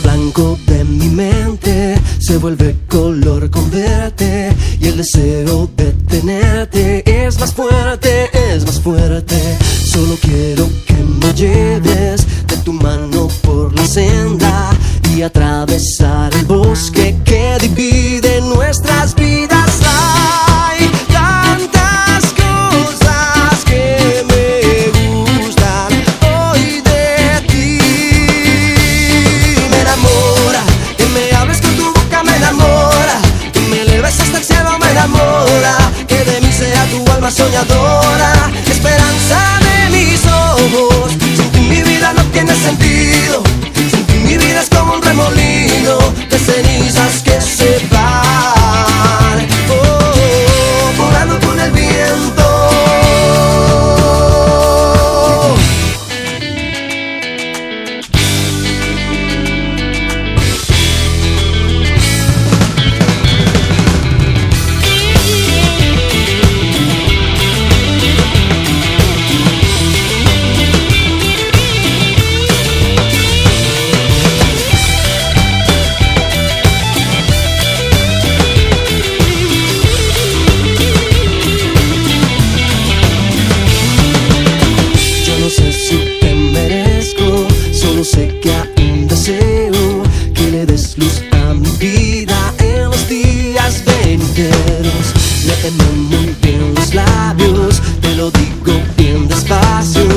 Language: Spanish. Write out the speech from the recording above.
blanco de mi mente se vuelve color con verte y el deseo de tenerte es más fuerte, es más fuerte. Solo quiero que alma soñadora. Le temo muy bien los labios, te lo digo bien despacio.